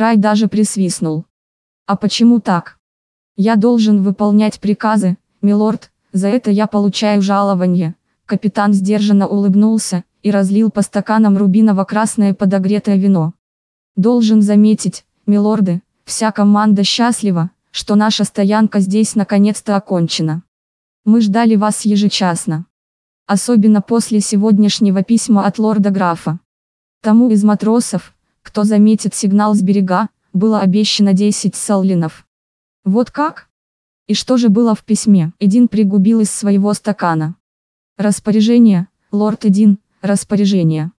Рай даже присвистнул. А почему так? Я должен выполнять приказы, милорд, за это я получаю жалование. Капитан сдержанно улыбнулся и разлил по стаканам рубиново-красное подогретое вино. Должен заметить, милорды, вся команда счастлива, что наша стоянка здесь наконец-то окончена. Мы ждали вас ежечасно. Особенно после сегодняшнего письма от лорда графа. Тому из матросов, кто заметит сигнал с берега, было обещано 10 саллинов. Вот как? И что же было в письме? Эдин пригубил из своего стакана. Распоряжение, лорд Эдин, распоряжение.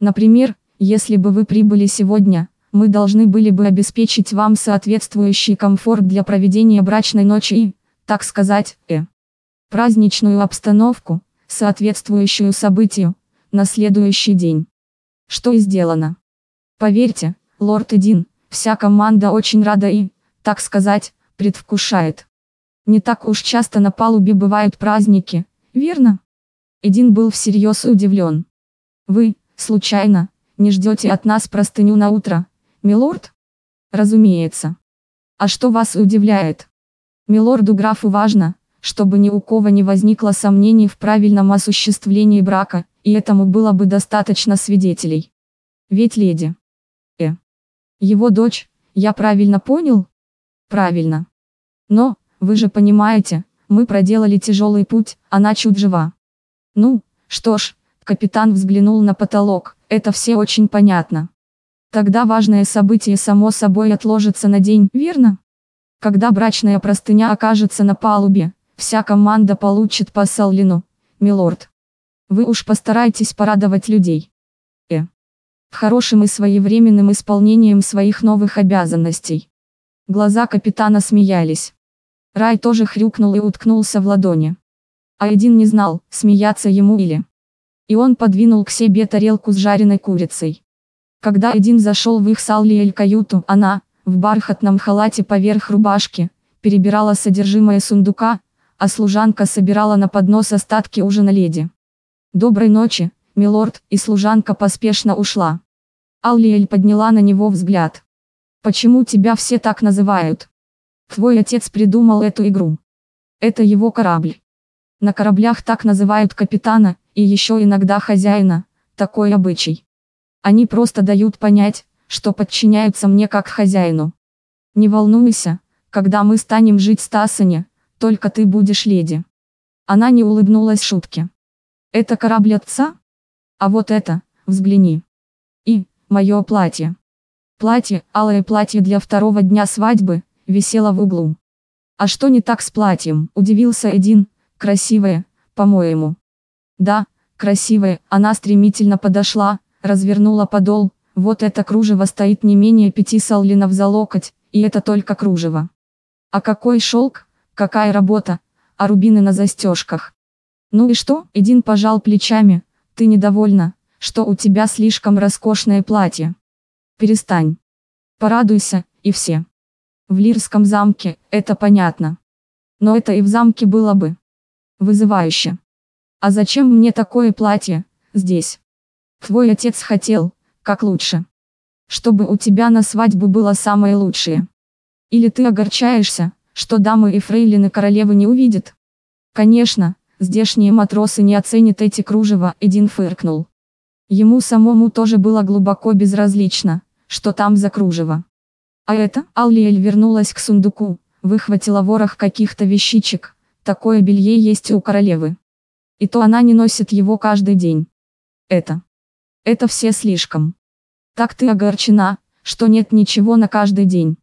Например, если бы вы прибыли сегодня, мы должны были бы обеспечить вам соответствующий комфорт для проведения брачной ночи и, так сказать, э, праздничную обстановку, соответствующую событию, на следующий день. Что и сделано. Поверьте, лорд Эдин, вся команда очень рада и, так сказать, предвкушает. Не так уж часто на палубе бывают праздники, верно? Эдин был всерьез удивлен. Вы, случайно, не ждете от нас простыню на утро, Милорд? Разумеется. А что вас удивляет? Милорду графу важно, чтобы ни у кого не возникло сомнений в правильном осуществлении брака, и этому было бы достаточно свидетелей. Ведь леди. Его дочь, я правильно понял? Правильно. Но, вы же понимаете, мы проделали тяжелый путь, она чуть жива. Ну, что ж, капитан взглянул на потолок, это все очень понятно. Тогда важное событие само собой отложится на день, верно? Когда брачная простыня окажется на палубе, вся команда получит по Саллину, милорд. Вы уж постарайтесь порадовать людей. Хорошим и своевременным исполнением своих новых обязанностей. Глаза капитана смеялись. Рай тоже хрюкнул и уткнулся в ладони. А один не знал, смеяться ему или. И он подвинул к себе тарелку с жареной курицей. Когда Эдин зашел в их саллиэль каюту, она, в бархатном халате поверх рубашки, перебирала содержимое сундука, а служанка собирала на поднос остатки ужина леди. «Доброй ночи, милорд», и служанка поспешно ушла. Аллиэль подняла на него взгляд. «Почему тебя все так называют?» «Твой отец придумал эту игру. Это его корабль. На кораблях так называют капитана, и еще иногда хозяина, такой обычай. Они просто дают понять, что подчиняются мне как хозяину. Не волнуйся, когда мы станем жить с Тассане, только ты будешь леди. Она не улыбнулась шутке. Это корабль отца? А вот это, взгляни. И, мое платье. Платье, алое платье для второго дня свадьбы, висело в углу. А что не так с платьем, удивился Эдин, красивое, по-моему. Да, красивое, она стремительно подошла, развернула подол, вот это кружево стоит не менее пяти саллинов за локоть, и это только кружево. А какой шелк, какая работа, а рубины на застежках. Ну и что, Эдин пожал плечами, ты недовольна, что у тебя слишком роскошное платье. Перестань. Порадуйся, и все. В Лирском замке, это понятно. Но это и в замке было бы. Вызывающе. А зачем мне такое платье, здесь? Твой отец хотел, как лучше. Чтобы у тебя на свадьбу было самое лучшее. Или ты огорчаешься, что дамы и фрейлины королевы не увидят? Конечно, здешние матросы не оценят эти кружева, Эдин фыркнул. Ему самому тоже было глубоко безразлично, что там за кружево. А это, Аллиэль вернулась к сундуку, выхватила ворох каких-то вещичек, такое белье есть у королевы. И то она не носит его каждый день. Это. Это все слишком. Так ты огорчена, что нет ничего на каждый день.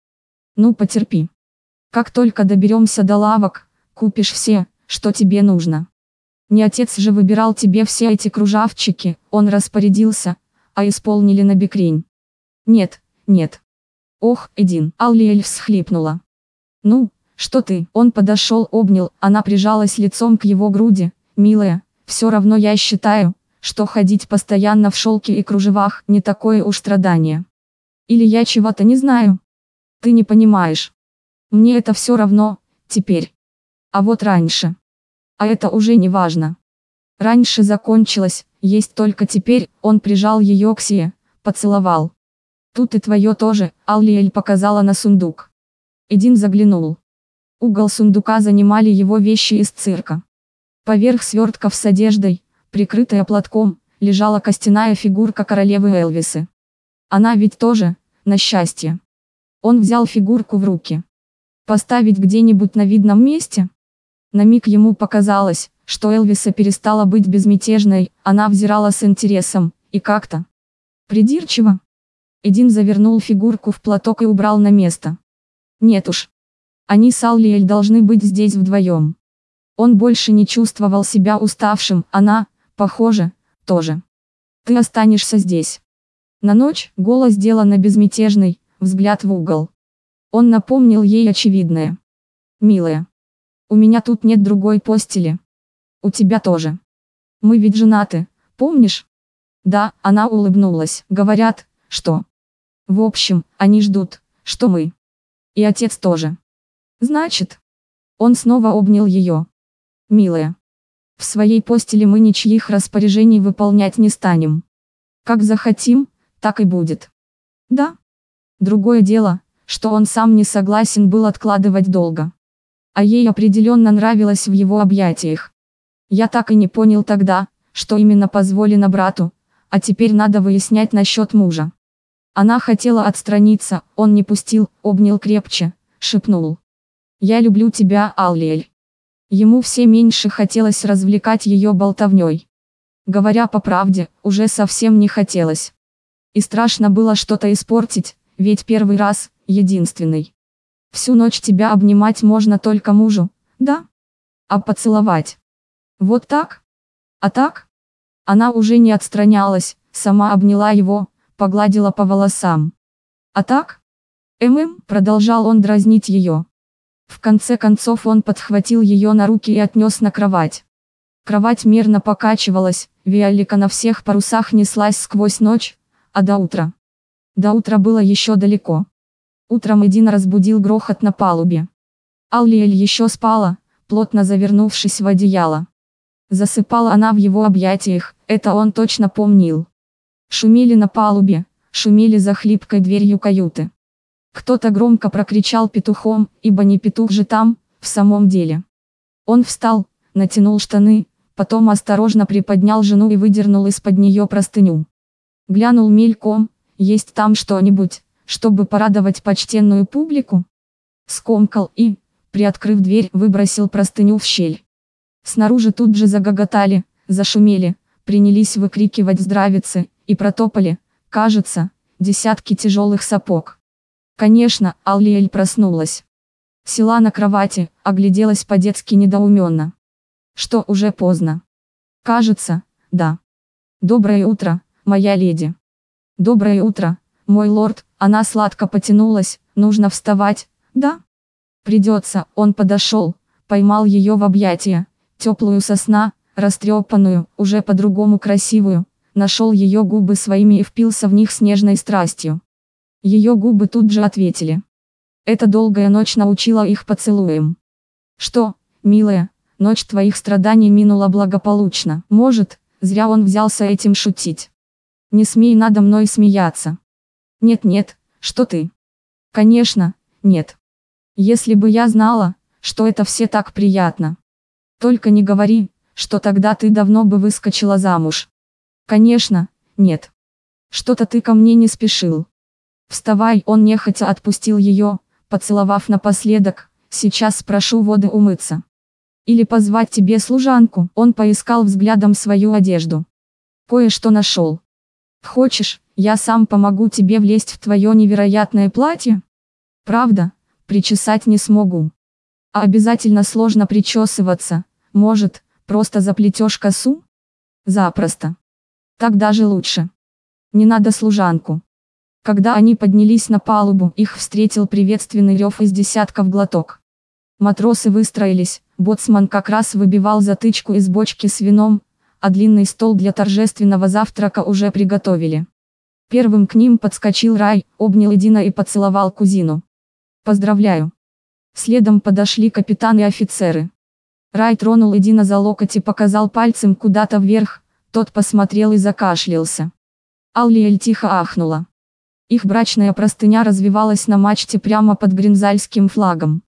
Ну потерпи. Как только доберемся до лавок, купишь все, что тебе нужно. Не отец же выбирал тебе все эти кружавчики, он распорядился, а исполнили на бекрень. Нет, нет. Ох, Эдин, Аллиэль всхлипнула. Ну, что ты, он подошел обнял, она прижалась лицом к его груди, милая, все равно я считаю, что ходить постоянно в шелке и кружевах не такое уж страдание. Или я чего-то не знаю. Ты не понимаешь. Мне это все равно, теперь. А вот раньше. А это уже не важно. Раньше закончилось, есть только теперь, он прижал ее к себе, поцеловал. Тут и твое тоже, Аллиэль показала на сундук. Эдин заглянул. Угол сундука занимали его вещи из цирка. Поверх свертков с одеждой, прикрытая платком, лежала костяная фигурка королевы Элвисы. Она ведь тоже, на счастье. Он взял фигурку в руки. Поставить где-нибудь на видном месте? На миг ему показалось, что Элвиса перестала быть безмятежной, она взирала с интересом, и как-то придирчиво. Эдин завернул фигурку в платок и убрал на место. Нет уж. Они с Аллиэль должны быть здесь вдвоем. Он больше не чувствовал себя уставшим, она, похоже, тоже. Ты останешься здесь. На ночь голос сделано безмятежный, взгляд в угол. Он напомнил ей очевидное. «Милая, у меня тут нет другой постели. У тебя тоже. Мы ведь женаты, помнишь?» Да, она улыбнулась. Говорят, что в общем, они ждут, что мы. И отец тоже. Значит, он снова обнял ее. Милая. В своей постели мы ничьих распоряжений выполнять не станем. Как захотим, так и будет. Да. Другое дело, что он сам не согласен был откладывать долго. А ей определенно нравилось в его объятиях. Я так и не понял тогда, что именно позволено брату, а теперь надо выяснять насчет мужа. Она хотела отстраниться, он не пустил, обнял крепче, шепнул. «Я люблю тебя, Аллиэль». Ему все меньше хотелось развлекать ее болтовней. Говоря по правде, уже совсем не хотелось. И страшно было что-то испортить, ведь первый раз, единственный. Всю ночь тебя обнимать можно только мужу, да? А поцеловать? Вот так? А так? Она уже не отстранялась, сама обняла его, погладила по волосам. А так? ММ, продолжал он дразнить ее. В конце концов он подхватил ее на руки и отнес на кровать. Кровать мерно покачивалась, Виолика на всех парусах неслась сквозь ночь, а до утра. До утра было еще далеко. Утром Эдин разбудил грохот на палубе. Аллиэль еще спала, плотно завернувшись в одеяло. Засыпала она в его объятиях, это он точно помнил. Шумели на палубе, шумели за хлипкой дверью каюты. Кто-то громко прокричал петухом, ибо не петух же там, в самом деле. Он встал, натянул штаны, потом осторожно приподнял жену и выдернул из-под нее простыню. Глянул мельком, есть там что-нибудь, чтобы порадовать почтенную публику? Скомкал и, приоткрыв дверь, выбросил простыню в щель. Снаружи тут же загоготали, зашумели, принялись выкрикивать здравицы, и протопали, кажется, десятки тяжелых сапог. Конечно, Аллиэль проснулась. Села на кровати, огляделась по-детски недоуменно. Что уже поздно? Кажется, да. Доброе утро, моя леди. Доброе утро, мой лорд, она сладко потянулась, нужно вставать, да? Придется, он подошел, поймал ее в объятия, теплую сосна, растрепанную, уже по-другому красивую, нашел ее губы своими и впился в них с нежной страстью. Ее губы тут же ответили. Эта долгая ночь научила их поцелуем. Что, милая, ночь твоих страданий минула благополучно. Может, зря он взялся этим шутить. Не смей надо мной смеяться. Нет-нет, что ты? Конечно, нет. Если бы я знала, что это все так приятно. Только не говори, что тогда ты давно бы выскочила замуж. Конечно, нет. Что-то ты ко мне не спешил. Вставай, он нехотя отпустил ее, поцеловав напоследок, сейчас спрошу воды умыться. Или позвать тебе служанку, он поискал взглядом свою одежду. Кое-что нашел. Хочешь, я сам помогу тебе влезть в твое невероятное платье? Правда, причесать не смогу. А обязательно сложно причесываться, может, просто заплетешь косу? Запросто. Так даже лучше. Не надо служанку. Когда они поднялись на палубу, их встретил приветственный рев из десятков глоток. Матросы выстроились, боцман как раз выбивал затычку из бочки с вином, а длинный стол для торжественного завтрака уже приготовили. Первым к ним подскочил Рай, обнял Эдина и поцеловал кузину. «Поздравляю!» Следом подошли капитан и офицеры. Рай тронул Эдина за локоть и показал пальцем куда-то вверх, тот посмотрел и закашлялся. Аллиэль тихо ахнула. Их брачная простыня развивалась на мачте прямо под гринзальским флагом.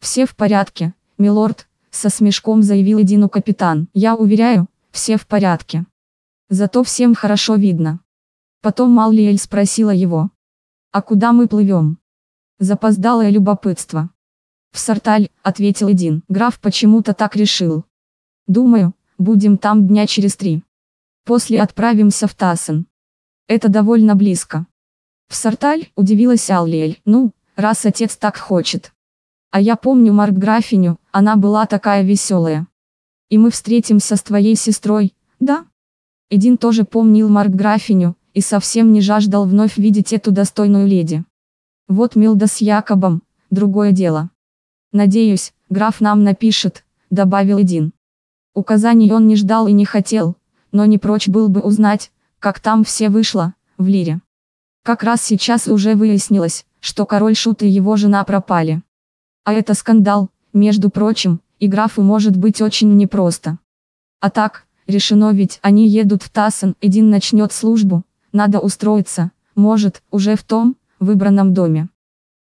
«Все в порядке, милорд», — со смешком заявил Эдину капитан. «Я уверяю, все в порядке. Зато всем хорошо видно». Потом Маллиэль спросила его. «А куда мы плывем?» Запоздалое любопытство. «В Сарталь», — ответил Эдин. Граф почему-то так решил. «Думаю, будем там дня через три. После отправимся в Тассен. Это довольно близко». «В Сарталь?» – удивилась Аллиэль. «Ну, раз отец так хочет. А я помню Марк графиню, она была такая веселая. И мы встретимся с твоей сестрой, да?» Эдин тоже помнил Марк графиню, и совсем не жаждал вновь видеть эту достойную леди. Вот Милда с Якобом, другое дело. «Надеюсь, граф нам напишет», – добавил Эдин. Указаний он не ждал и не хотел, но не прочь был бы узнать, как там все вышло, в Лире. Как раз сейчас уже выяснилось, что король Шут и его жена пропали. А это скандал, между прочим, и графу может быть очень непросто. А так, решено ведь, они едут в Тассен, Эдин начнет службу, надо устроиться, может, уже в том, выбранном доме.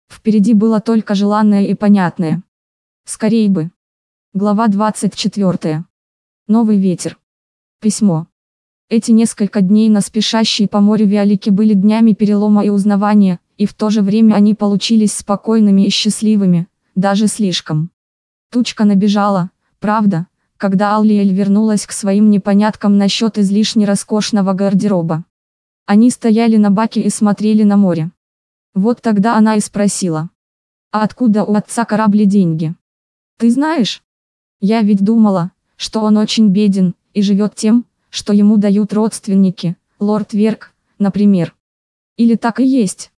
Впереди было только желанное и понятное. Скорей бы. Глава 24. Новый ветер. Письмо. Эти несколько дней на спешащей по морю Виолики были днями перелома и узнавания, и в то же время они получились спокойными и счастливыми, даже слишком. Тучка набежала, правда, когда Аллиэль вернулась к своим непоняткам насчет излишне роскошного гардероба. Они стояли на баке и смотрели на море. Вот тогда она и спросила. А откуда у отца корабли деньги? Ты знаешь? Я ведь думала, что он очень беден, и живет тем, что ему дают родственники, лорд Верк, например. Или так и есть.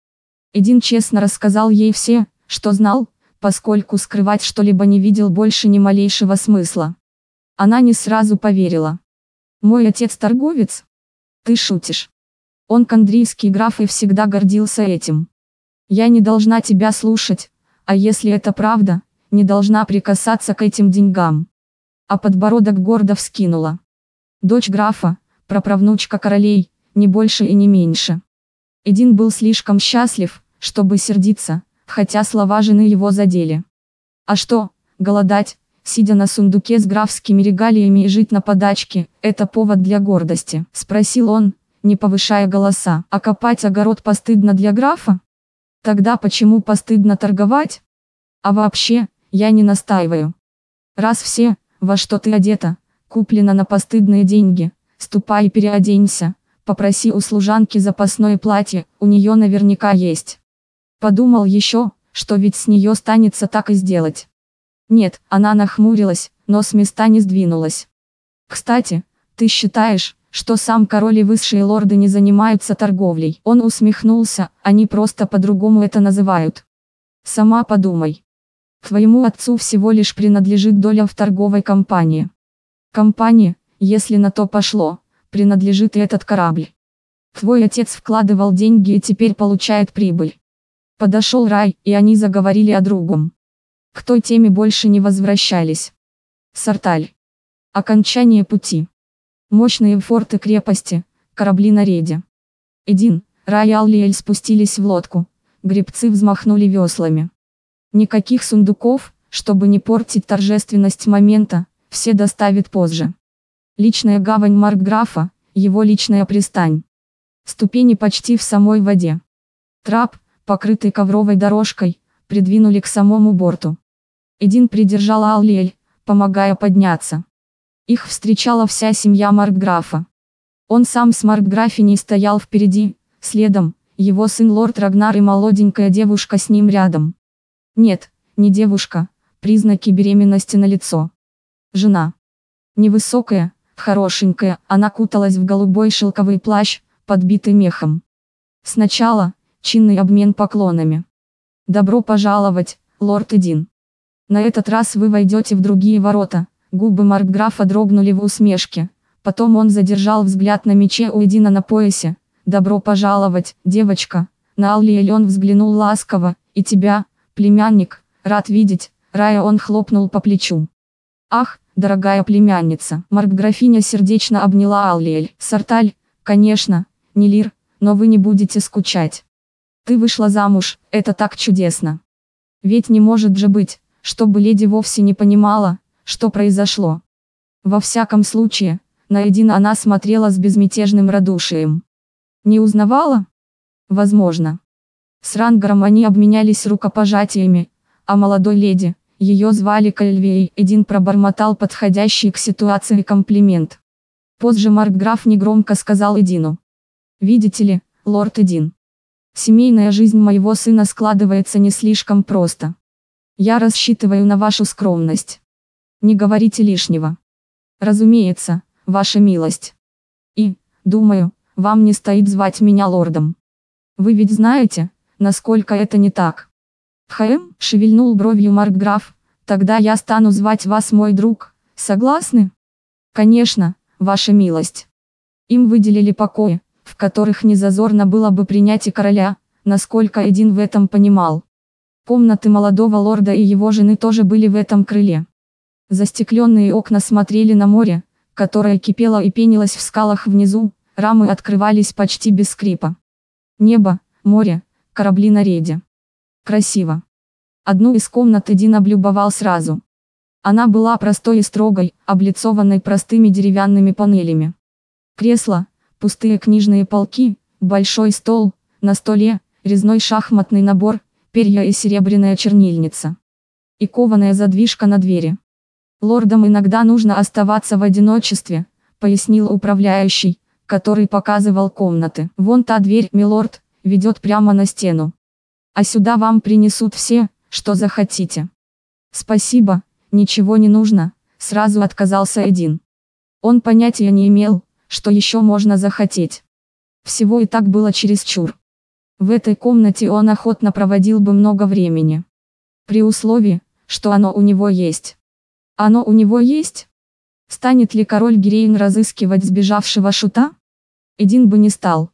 Эдин честно рассказал ей все, что знал, поскольку скрывать что-либо не видел больше ни малейшего смысла. Она не сразу поверила. «Мой отец торговец? Ты шутишь. Он кандрийский граф и всегда гордился этим. Я не должна тебя слушать, а если это правда, не должна прикасаться к этим деньгам». А подбородок гордо вскинула. Дочь графа, праправнучка королей, не больше и не меньше. Эдин был слишком счастлив, чтобы сердиться, хотя слова жены его задели. А что, голодать, сидя на сундуке с графскими регалиями и жить на подачке, это повод для гордости? Спросил он, не повышая голоса. А копать огород постыдно для графа? Тогда почему постыдно торговать? А вообще, я не настаиваю. Раз все, во что ты одета, куплено на постыдные деньги, ступай и переоденься, попроси у служанки запасное платье, у нее наверняка есть. Подумал еще, что ведь с нее станется так и сделать. Нет, она нахмурилась, но с места не сдвинулась. Кстати, ты считаешь, что сам король и высшие лорды не занимаются торговлей? Он усмехнулся, они просто по-другому это называют. Сама подумай. Твоему отцу всего лишь принадлежит доля в торговой компании. Компании, если на то пошло, принадлежит и этот корабль. Твой отец вкладывал деньги и теперь получает прибыль. Подошел рай, и они заговорили о другом. К той теме больше не возвращались. Сарталь. Окончание пути. Мощные форты крепости, корабли на рейде. Эдин, Рай и Аллиэль спустились в лодку, гребцы взмахнули веслами. Никаких сундуков, чтобы не портить торжественность момента, все доставит позже. Личная гавань Маркграфа, его личная пристань. Ступени почти в самой воде. Трап, покрытый ковровой дорожкой, придвинули к самому борту. Эдин придержал Аллиэль, помогая подняться. Их встречала вся семья Маркграфа. Он сам с Маркграфиней стоял впереди, следом, его сын лорд Рагнар и молоденькая девушка с ним рядом. Нет, не девушка, признаки беременности на лицо. Жена. Невысокая, хорошенькая, она куталась в голубой шелковый плащ, подбитый мехом. Сначала, чинный обмен поклонами. Добро пожаловать, лорд Эдин. На этот раз вы войдете в другие ворота. Губы Маркграфа дрогнули в усмешке. Потом он задержал взгляд на мече у Эдина на поясе. Добро пожаловать, девочка. На Аллиэль взглянул ласково. И тебя, племянник, рад видеть. Рая он хлопнул по плечу. Ах, дорогая племянница. Марк-графиня сердечно обняла Аллиэль. Сарталь, конечно, не Лир, но вы не будете скучать. Ты вышла замуж, это так чудесно. Ведь не может же быть, чтобы леди вовсе не понимала, что произошло. Во всяком случае, на Эдина она смотрела с безмятежным радушием. Не узнавала? Возможно. С Рангаром они обменялись рукопожатиями, а молодой леди, ее звали Кальвей, Эдин пробормотал подходящий к ситуации комплимент. Позже Маркграф негромко сказал Эдину. «Видите ли, лорд Эдин, семейная жизнь моего сына складывается не слишком просто. Я рассчитываю на вашу скромность. Не говорите лишнего. Разумеется, ваша милость. И, думаю, вам не стоит звать меня лордом. Вы ведь знаете, насколько это не так. Хэм, шевельнул бровью Маркграф, тогда я стану звать вас мой друг, согласны? Конечно, ваша милость. Им выделили покои, в которых незазорно было бы принять и короля, насколько один в этом понимал. Комнаты молодого лорда и его жены тоже были в этом крыле. Застекленные окна смотрели на море, которое кипело и пенилось в скалах внизу, рамы открывались почти без скрипа. Небо, море, корабли на рейде. Красиво. Одну из комнат Эдин облюбовал сразу. Она была простой и строгой, облицованной простыми деревянными панелями. Кресло, пустые книжные полки, большой стол, на столе, резной шахматный набор, перья и серебряная чернильница. И кованая задвижка на двери. Лордам иногда нужно оставаться в одиночестве, пояснил управляющий, который показывал комнаты. Вон та дверь, милорд, ведет прямо на стену. А сюда вам принесут все, что захотите. Спасибо, ничего не нужно, сразу отказался один. Он понятия не имел, что еще можно захотеть. Всего и так было чересчур. В этой комнате он охотно проводил бы много времени. При условии, что оно у него есть. Оно у него есть? Станет ли король Гирейн разыскивать сбежавшего шута? Эдин бы не стал.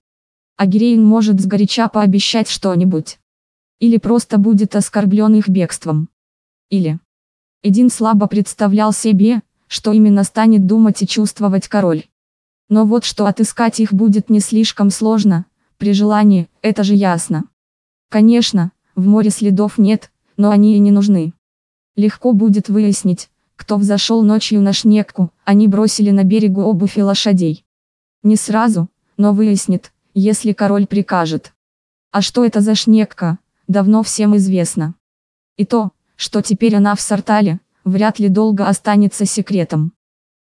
А Гирейн может сгоряча пообещать что-нибудь. Или просто будет оскорблен их бегством. Или. Эдин слабо представлял себе, что именно станет думать и чувствовать король. Но вот что отыскать их будет не слишком сложно, при желании, это же ясно. Конечно, в море следов нет, но они и не нужны. Легко будет выяснить, кто взошел ночью на шнекку, они бросили на берегу обувь и лошадей. Не сразу, но выяснит, если король прикажет. А что это за шнекка, давно всем известно. И то, что теперь она в Сартале, вряд ли долго останется секретом.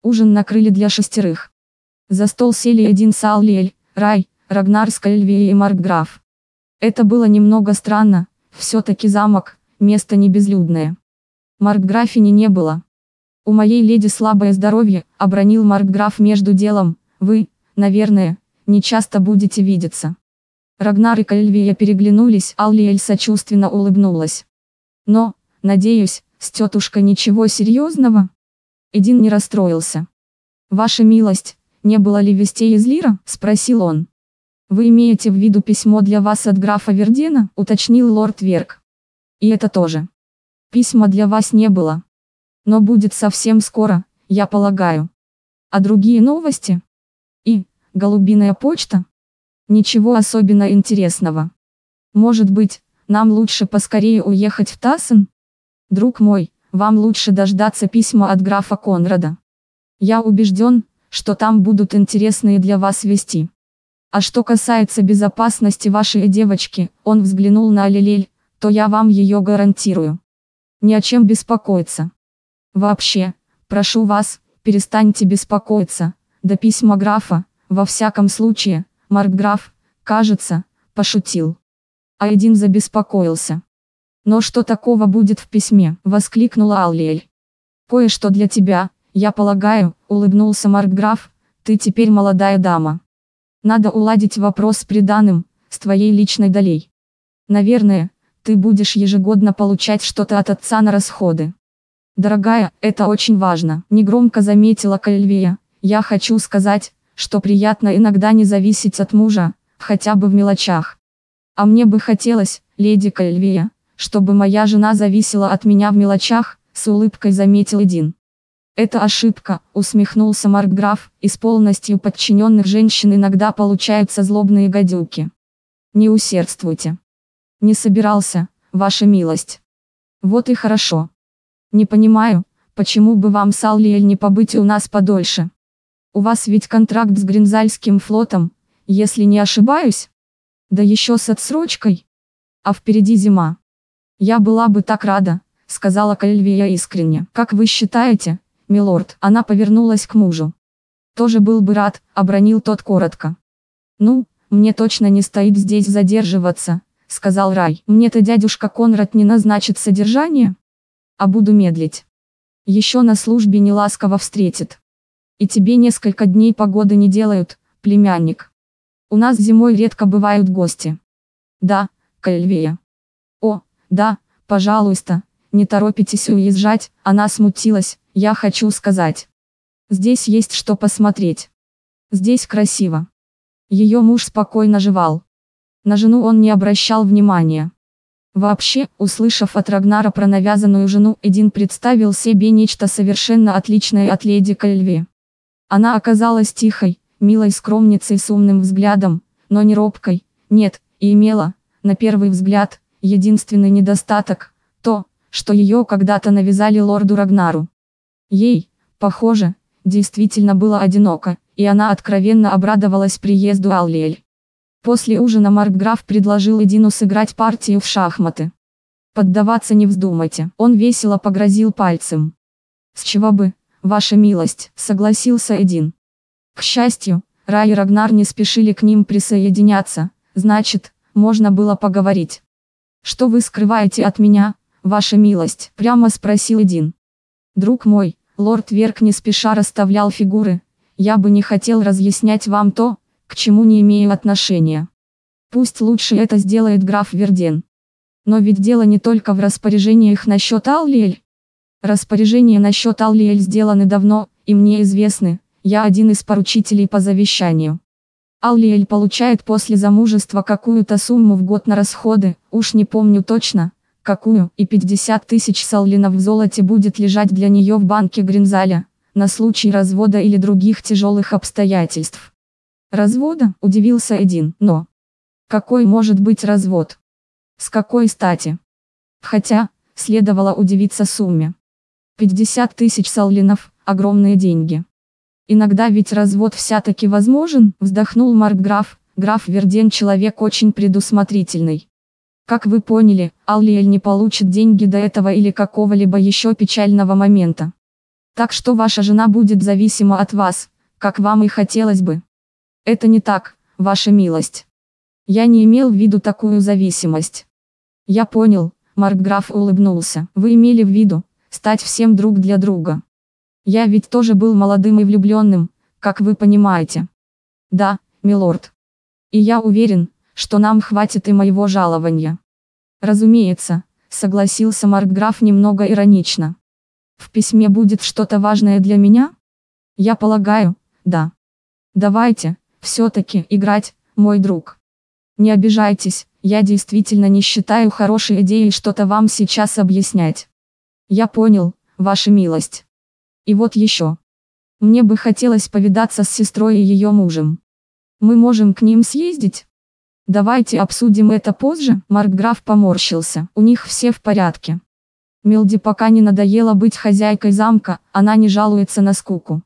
Ужин накрыли для шестерых. За стол сели один Саллиэль, Рай, Рагнар Скальви и Маркграф. Это было немного странно, все-таки замок, место не безлюдное. Маркграфини не было. У моей леди слабое здоровье, обронил Маркграф между делом, вы, наверное, не часто будете видеться. Рагнар и Кальвия переглянулись, Аллиэль сочувственно улыбнулась. Но, надеюсь, с тетушкой ничего серьезного? Эдин не расстроился. Ваша милость, не было ли вестей из Лира? спросил он. Вы имеете в виду письмо для вас от графа Вердена? уточнил лорд Верк. И это тоже. Письма для вас не было. Но будет совсем скоро, я полагаю. А другие новости? И, голубиная почта? Ничего особенно интересного. Может быть, нам лучше поскорее уехать в Тассен? Друг мой, вам лучше дождаться письма от графа Конрада. Я убежден, что там будут интересные для вас вести. А что касается безопасности вашей девочки, он взглянул на Алилель, то я вам ее гарантирую. Ни о чем беспокоиться. Вообще, прошу вас, перестаньте беспокоиться, до письма графа, во всяком случае, Маркграф, кажется, пошутил. А один забеспокоился. «Но что такого будет в письме?» – воскликнула Аллиэль. «Кое-что для тебя, я полагаю», – улыбнулся Маркграф, – «ты теперь молодая дама. Надо уладить вопрос с приданым, с твоей личной долей. Наверное, ты будешь ежегодно получать что-то от отца на расходы. Дорогая, это очень важно, негромко заметила Кальвия. Я хочу сказать, что приятно иногда не зависеть от мужа, хотя бы в мелочах. А мне бы хотелось, леди Кальвия, чтобы моя жена зависела от меня в мелочах, с улыбкой заметил Эдин. Это ошибка, усмехнулся Маркграф, из полностью подчиненных женщин иногда получаются злобные гадюки. Не усердствуйте. Не собирался, ваша милость. Вот и хорошо. Не понимаю, почему бы вам с Аллиэль не побыть у нас подольше. У вас ведь контракт с Гринзальским флотом, если не ошибаюсь? Да еще с отсрочкой. А впереди зима. Я была бы так рада, сказала Кальвия искренне. Как вы считаете, милорд? Она повернулась к мужу. Тоже был бы рад, обронил тот коротко. Ну, мне точно не стоит здесь задерживаться, сказал Рай. Мне-то дядюшка Конрад не назначит содержание, а буду медлить. Еще на службе неласково встретит. И тебе несколько дней погоды не делают, племянник. У нас зимой редко бывают гости. Да, Кальвея. О, да, пожалуйста, не торопитесь уезжать, она смутилась, я хочу сказать. Здесь есть что посмотреть. Здесь красиво. Ее муж спокойно жевал. На жену он не обращал внимания. Вообще, услышав от Рагнара про навязанную жену, Эдин представил себе нечто совершенно отличное от леди Кальви. Она оказалась тихой, милой скромницей с умным взглядом, но не робкой, нет, и имела, на первый взгляд, единственный недостаток, то, что ее когда-то навязали лорду Рагнару. Ей, похоже, действительно было одиноко, и она откровенно обрадовалась приезду Аллиэль. После ужина Маркграф предложил Эдину сыграть партию в шахматы. Поддаваться не вздумайте, он весело погрозил пальцем. С чего бы, ваша милость, согласился Эдин. К счастью, Рай и Рагнар не спешили к ним присоединяться, значит, можно было поговорить. «Что вы скрываете от меня, ваша милость?» – прямо спросил Эдин. «Друг мой, лорд Верк не спеша расставлял фигуры, я бы не хотел разъяснять вам то, к чему не имею отношения. Пусть лучше это сделает граф Верден. Но ведь дело не только в распоряжениях насчет Аллиэль. Распоряжения насчет Аллиэль сделаны давно, и мне известны, я один из поручителей по завещанию. Аллиэль получает после замужества какую-то сумму в год на расходы, уж не помню точно, какую, и 50 тысяч саллинов в золоте будет лежать для нее в банке Гринзаля, на случай развода или других тяжелых обстоятельств. Развода, удивился Эдин, но... Какой может быть развод? С какой стати? Хотя, следовало удивиться сумме. 50 тысяч саллинов, огромные деньги. Иногда ведь развод вся-таки возможен, вздохнул Маркграф, граф Верден человек очень предусмотрительный. Как вы поняли, Аллиэль не получит деньги до этого или какого-либо еще печального момента. Так что ваша жена будет зависима от вас, как вам и хотелось бы. Это не так, ваша милость. Я не имел в виду такую зависимость. Я понял, Маркграф улыбнулся. Вы имели в виду, стать всем друг для друга. Я ведь тоже был молодым и влюбленным, как вы понимаете. Да, милорд. И я уверен, что нам хватит и моего жалования. Разумеется, согласился Маркграф немного иронично. В письме будет что-то важное для меня? Я полагаю, да. Давайте, все-таки, играть, мой друг. Не обижайтесь, я действительно не считаю хорошей идеей что-то вам сейчас объяснять. Я понял, ваша милость. И вот еще. Мне бы хотелось повидаться с сестрой и ее мужем. Мы можем к ним съездить? Давайте обсудим это позже. Маркграф поморщился. У них все в порядке. Мелди пока не надоело быть хозяйкой замка, она не жалуется на скуку.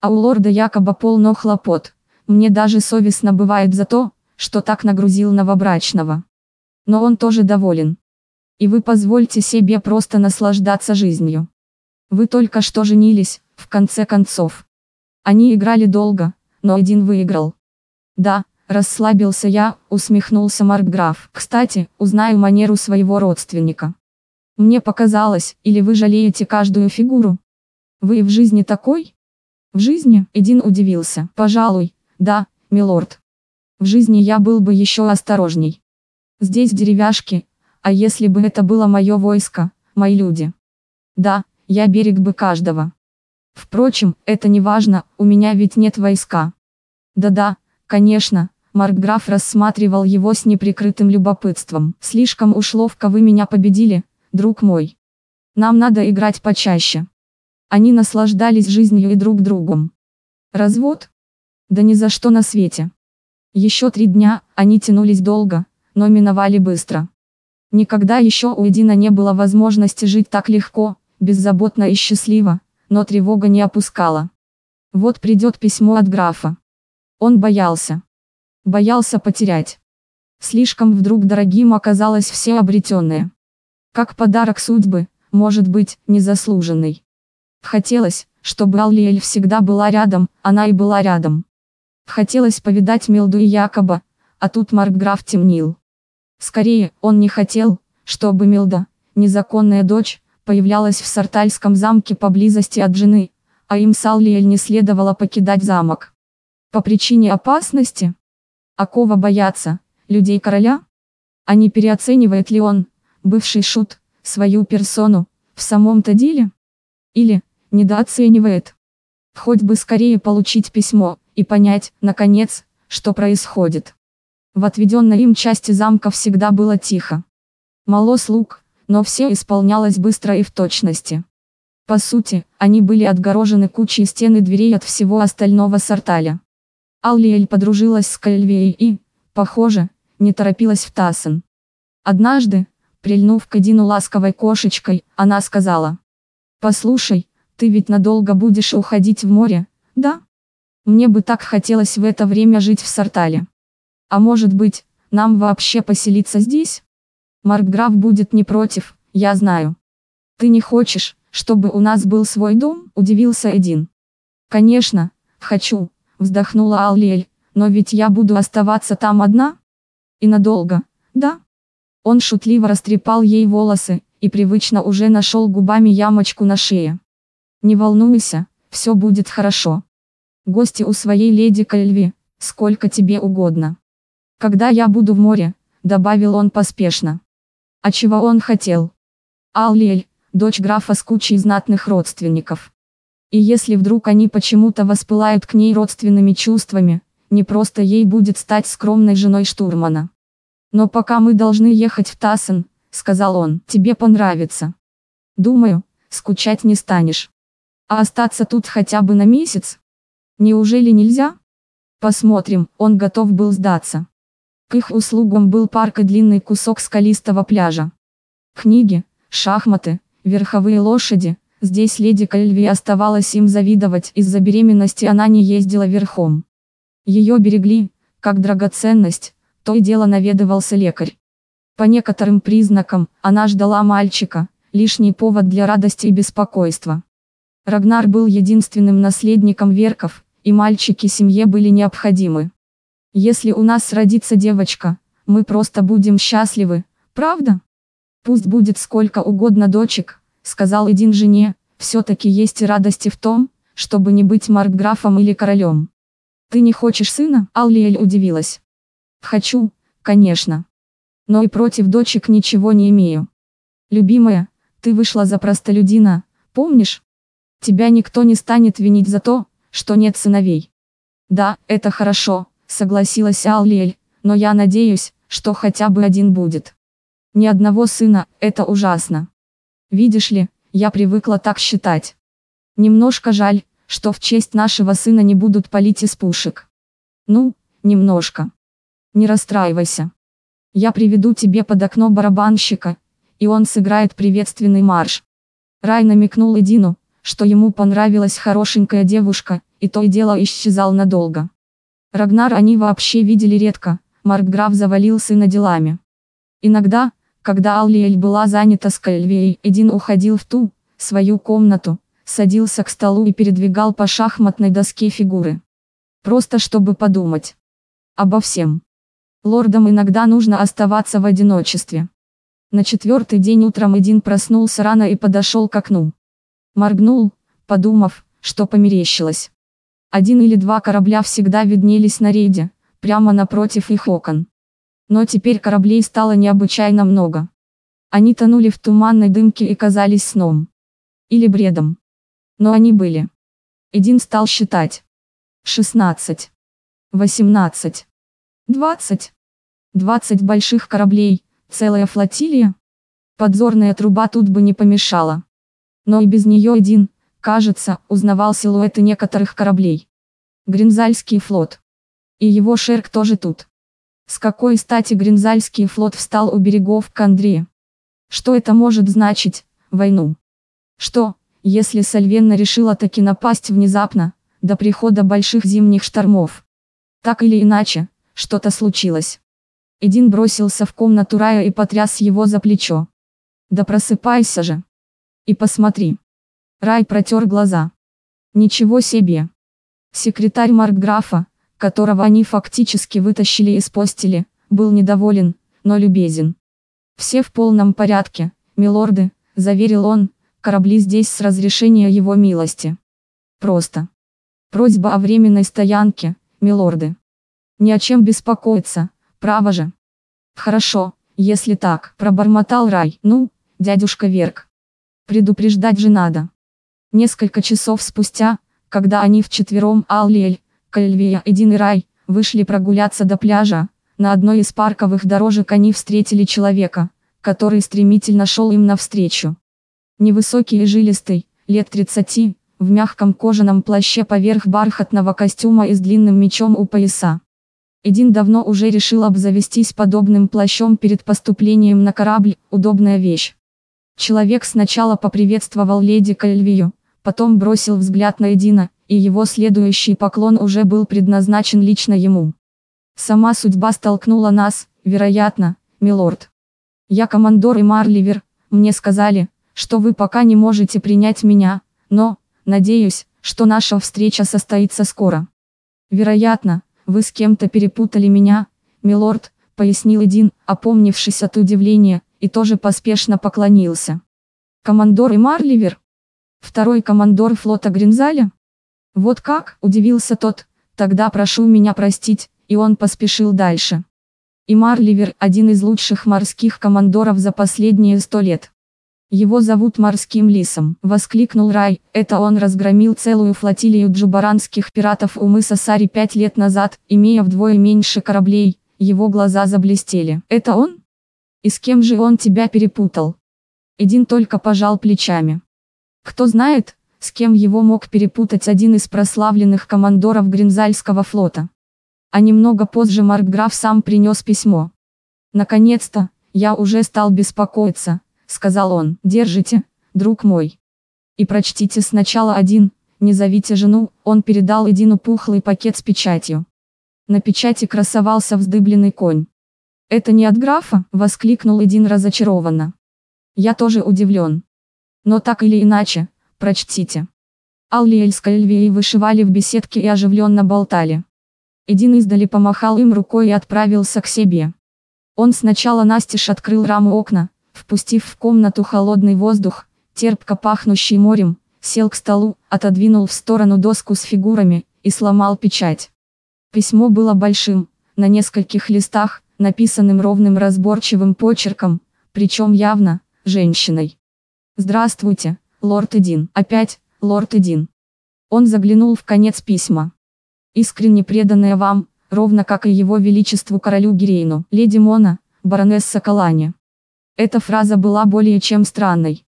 А у лорда якобы полно хлопот. Мне даже совестно бывает за то, что так нагрузил новобрачного. Но он тоже доволен. И вы позвольте себе просто наслаждаться жизнью. Вы только что женились, в конце концов. Они играли долго, но один выиграл. Да, расслабился я, усмехнулся Маркграф. Кстати, узнаю манеру своего родственника. Мне показалось, или вы жалеете каждую фигуру? Вы в жизни такой? В жизни, Эдин удивился. Пожалуй, да, милорд. В жизни я был бы еще осторожней. Здесь деревяшки, а если бы это было мое войско, мои люди? Да, я берег бы каждого. Впрочем, это не важно, у меня ведь нет войска. Да-да, конечно, Маркграф рассматривал его с неприкрытым любопытством. Слишком уж ловко вы меня победили, друг мой. Нам надо играть почаще. Они наслаждались жизнью и друг другом. Развод? Да ни за что на свете. Еще три дня, они тянулись долго, но миновали быстро. Никогда еще у Эдина не было возможности жить так легко, беззаботно и счастливо, но тревога не опускала. Вот придет письмо от графа. Он боялся. Боялся потерять. Слишком вдруг дорогим оказалось все обретенное. Как подарок судьбы, может быть, незаслуженный. Хотелось, чтобы Аллиэль всегда была рядом, она и была рядом. Хотелось повидать Милду и Якоба, а тут Маркграф темнил. Скорее, он не хотел, чтобы Милда, незаконная дочь, появлялась в Сартальском замке поблизости от жены, а им с Аллиэль не следовало покидать замок. По причине опасности? А кого бояться, людей короля? А не переоценивает ли он, бывший шут, свою персону, в самом-то деле? Или, недооценивает? Хоть бы скорее получить письмо, и понять, наконец, что происходит. В отведенной им части замка всегда было тихо. Мало слуг, но все исполнялось быстро и в точности. По сути, они были отгорожены кучей стен и дверей от всего остального Сарталя. Аллиэль подружилась с Кальвией и, похоже, не торопилась в Тассен. Однажды, прильнув к Эдину ласковой кошечкой, она сказала. «Послушай, ты ведь надолго будешь уходить в море, да? Мне бы так хотелось в это время жить в Сартале. А может быть, нам вообще поселиться здесь? Маркграф будет не против, я знаю. Ты не хочешь, чтобы у нас был свой дом?» – удивился Эдин. «Конечно, хочу», – вздохнула Аллиэль, «но ведь я буду оставаться там одна?» «И надолго, да?» Он шутливо растрепал ей волосы, и привычно уже нашел губами ямочку на шее. «Не волнуйся, все будет хорошо. Гости у своей леди Кальви, сколько тебе угодно. Когда я буду в море», – добавил он поспешно. А чего он хотел? Аллиэль, дочь графа с кучей знатных родственников. И если вдруг они почему-то воспылают к ней родственными чувствами, не просто ей будет стать скромной женой штурмана. Но пока мы должны ехать в Тассен, сказал он, тебе понравится. Думаю, скучать не станешь. А остаться тут хотя бы на месяц? Неужели нельзя? Посмотрим, он готов был сдаться. К их услугам был парк и длинный кусок скалистого пляжа. Книги, шахматы, верховые лошади. Здесь леди Кальви оставалось им завидовать, из-за беременности она не ездила верхом. Ее берегли, как драгоценность, то и дело наведывался лекарь. По некоторым признакам, она ждала мальчика, лишний повод для радости и беспокойства. Рагнар был единственным наследником Верков, и мальчики семье были необходимы. Если у нас родится девочка, мы просто будем счастливы, правда? Пусть будет сколько угодно дочек, сказал один жене, все-таки есть радости в том, чтобы не быть маркграфом или королем. Ты не хочешь сына? Аллиэль удивилась. Хочу, конечно. Но и против дочек ничего не имею. Любимая, ты вышла за простолюдина, помнишь? Тебя никто не станет винить за то, что нет сыновей. Да, это хорошо, согласилась Аллиэль, но я надеюсь, что хотя бы один будет. Ни одного сына, это ужасно. Видишь ли, я привыкла так считать. Немножко жаль, что в честь нашего сына не будут палить из пушек. Ну, немножко. Не расстраивайся. Я приведу тебе под окно барабанщика, и он сыграет приветственный марш. Рай намекнул Эдину, что ему понравилась хорошенькая девушка, и то и дело исчезал надолго. Рагнар они вообще видели редко, Маркграф завалил сына делами. Иногда, когда Аллиэль была занята с Кальвией, Эдин уходил в ту, свою комнату, садился к столу и передвигал по шахматной доске фигуры. Просто чтобы подумать. Обо всем. Лордам иногда нужно оставаться в одиночестве. На четвертый день утром Эдин проснулся рано и подошел к окну. Моргнул, подумав, что померещилось. Один или два корабля всегда виднелись на рейде, прямо напротив их окон. Но теперь кораблей стало необычайно много. Они тонули в туманной дымке и казались сном. Или бредом. Но они были. Эдин стал считать. 16. 18. 20. 20 больших кораблей, целая флотилия. Подзорная труба тут бы не помешала. Но и без нее один, кажется, узнавал силуэты некоторых кораблей. Гринзальский флот. И его шерк тоже тут. С какой стати Гринзальский флот встал у берегов Кандрии? Что это может значить? Войну. Что, если Сальвенна решила таки напасть внезапно, до прихода больших зимних штормов? Так или иначе, что-то случилось. Эдин бросился в комнату Рая и потряс его за плечо. Да просыпайся же. И посмотри. Рай протер глаза. Ничего себе. Секретарь Маркграфа, которого они фактически вытащили из постели, был недоволен, но любезен. «Все в полном порядке, милорды», – заверил он, – «корабли здесь с разрешения его милости». Просто. Просьба о временной стоянке, милорды. Ни о чем беспокоиться, право же. Хорошо, если так, пробормотал Рай. Ну, дядюшка Верк. Предупреждать же надо. Несколько часов спустя, когда они вчетвером Аллиэль, Кальвия и Дин и Рай, вышли прогуляться до пляжа, на одной из парковых дорожек они встретили человека, который стремительно шел им навстречу. Невысокий и жилистый, лет 30, в мягком кожаном плаще поверх бархатного костюма и с длинным мечом у пояса. Эдин давно уже решил обзавестись подобным плащом перед поступлением на корабль, удобная вещь. Человек сначала поприветствовал леди Кальвию, потом бросил взгляд на Эдина, и его следующий поклон уже был предназначен лично ему. Сама судьба столкнула нас, вероятно, милорд. Я командор и Марливер, мне сказали, что вы пока не можете принять меня, но, надеюсь, что наша встреча состоится скоро. Вероятно, вы с кем-то перепутали меня, милорд, пояснил Эдин, опомнившись от удивления, и тоже поспешно поклонился. Командор и Марливер? Второй командор флота Гринзаля? Вот как, удивился тот, тогда прошу меня простить, и он поспешил дальше. И Марливер – один из лучших морских командоров за последние сто лет. Его зовут морским лисом, воскликнул Рай, это он разгромил целую флотилию джубаранских пиратов у мыса Сари пять лет назад, имея вдвое меньше кораблей, его глаза заблестели. Это он? И с кем же он тебя перепутал? Эдин только пожал плечами. Кто знает, с кем его мог перепутать один из прославленных командоров Гринзальского флота. А немного позже Маркграф сам принес письмо. «Наконец-то, я уже стал беспокоиться», — сказал он. «Держите, друг мой. И прочтите сначала один, не зовите жену», он передал Эдину пухлый пакет с печатью. На печати красовался вздыбленный конь. «Это не от графа?» — воскликнул Эдин разочарованно. «Я тоже удивлен. Но так или иначе, прочтите». Алли и Эльскальвии вышивали в беседке и оживленно болтали. Эдин издали помахал им рукой и отправился к себе. Он сначала настежь открыл раму окна, впустив в комнату холодный воздух, терпко пахнущий морем, сел к столу, отодвинул в сторону доску с фигурами, и сломал печать. Письмо было большим, на нескольких листах, написанным ровным разборчивым почерком, причем явно, женщиной. «Здравствуйте, лорд Эдин». Опять, лорд Эдин. Он заглянул в конец письма искренне преданная вам, ровно как и его величеству королю Гирейну, леди Мона, баронесса Калани. Эта фраза была более чем странной.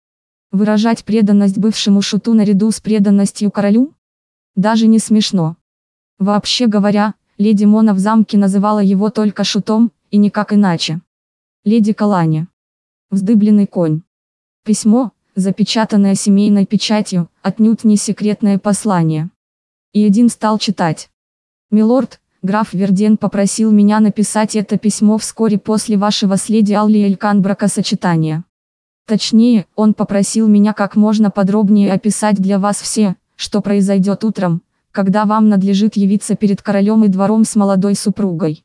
Выражать преданность бывшему шуту наряду с преданностью королю? Даже не смешно. Вообще говоря, леди Мона в замке называла его только шутом, и никак иначе. Леди Калани. Вздыбленный конь. Письмо, запечатанное семейной печатью, отнюдь не секретное послание. И один стал читать. «Милорд, граф Верден попросил меня написать это письмо вскоре после вашего с леди Алли Элькан бракосочетания. Точнее, он попросил меня как можно подробнее описать для вас все, что произойдет утром, когда вам надлежит явиться перед королем и двором с молодой супругой.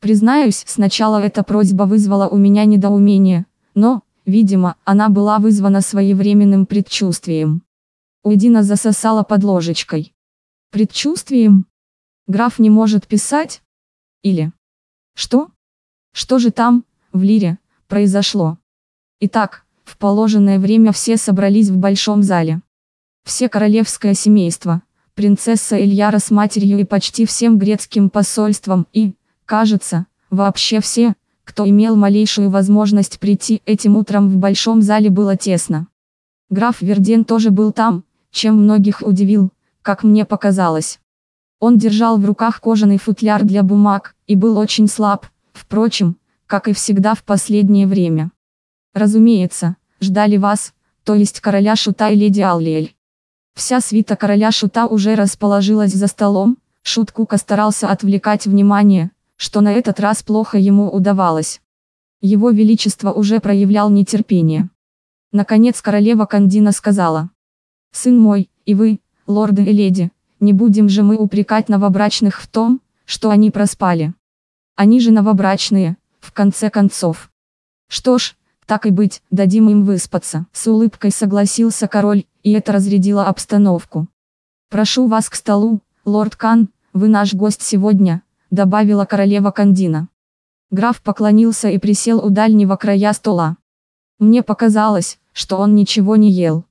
Признаюсь, сначала эта просьба вызвала у меня недоумение, но, видимо, она была вызвана своевременным предчувствием. Уэдина засосала под ложечкой предчувствием. Граф не может писать? Или что? Что же там, в Лире, произошло? Итак, в положенное время все собрались в большом зале. Все королевское семейство, принцесса Ильяра с матерью и почти всем грецким посольством и, кажется, вообще все, кто имел малейшую возможность прийти этим утром в большом зале было тесно. Граф Верден тоже был там, чем многих удивил, как мне показалось. Он держал в руках кожаный футляр для бумаг, и был очень слаб, впрочем, как и всегда в последнее время. Разумеется, ждали вас, то есть короля Шута и леди Аллиэль. Вся свита короля Шута уже расположилась за столом, Шут Кука старался отвлекать внимание, что на этот раз плохо ему удавалось. Его Величество уже проявлял нетерпение. Наконец королева Кандина сказала. «Сын мой, и вы, лорды и леди, не будем же мы упрекать новобрачных в том, что они проспали. Они же новобрачные, в конце концов. Что ж, так и быть, дадим им выспаться. С улыбкой согласился король, и это разрядило обстановку. Прошу вас к столу, лорд Кан, вы наш гость сегодня, добавила королева Кандина. Граф поклонился и присел у дальнего края стола. Мне показалось, что он ничего не ел.